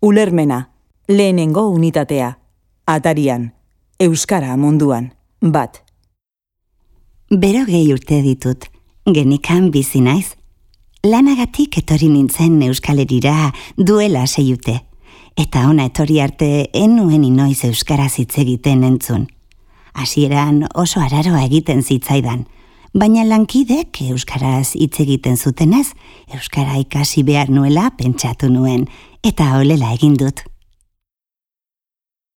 Ulermena, lehenengo unitatea. Atarian, Euskara munduan, bat. Bero gehi urte ditut, genikan bizi naiz. Lanagatik etorri nintzen Euskalerira duela seiute. Eta ona etorri arte enuen inoiz Euskara hitz egiten entzun. Hasieran oso araroa egiten zitzaidan, baina lankidek Euskaraz hitz egiten zutenez, Euskara ikasi behar nuela pentsatu nuen, eta holela egin dut.